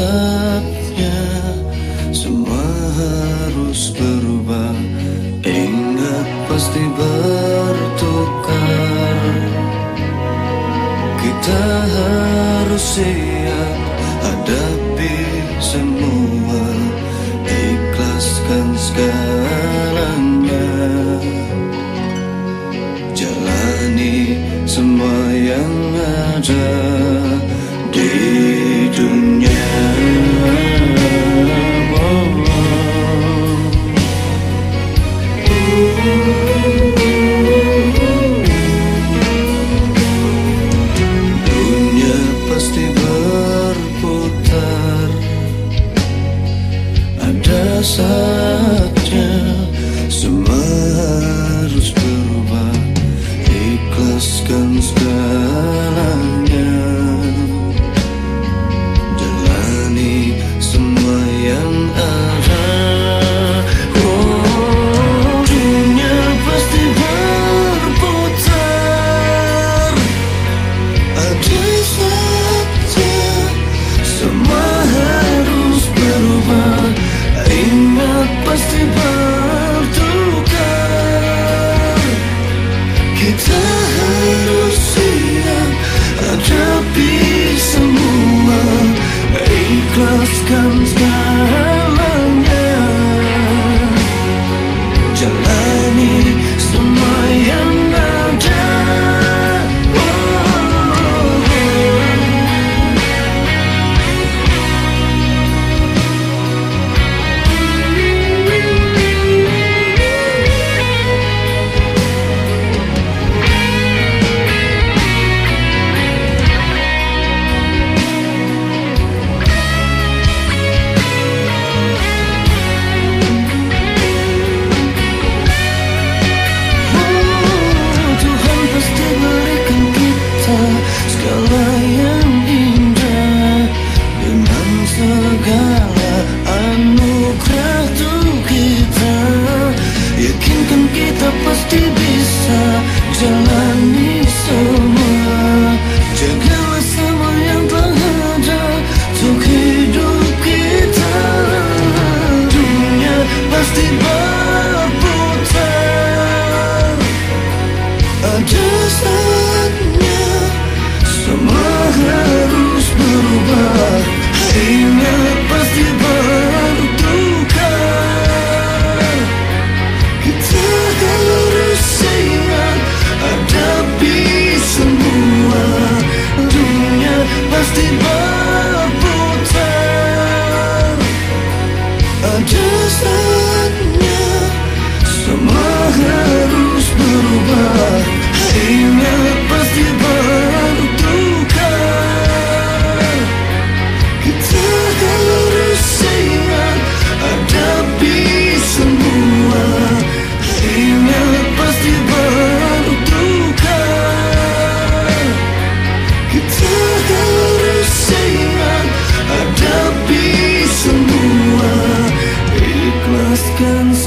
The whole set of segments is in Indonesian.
saatnya semua harus berubah. Ingat pasti berubah seharusnya hadapi semua ikhlaskan segalanya jalani semua yang ada di dunia oh. oh.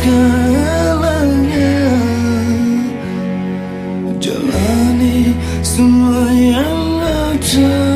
segalanya. Jalani semua yang ada.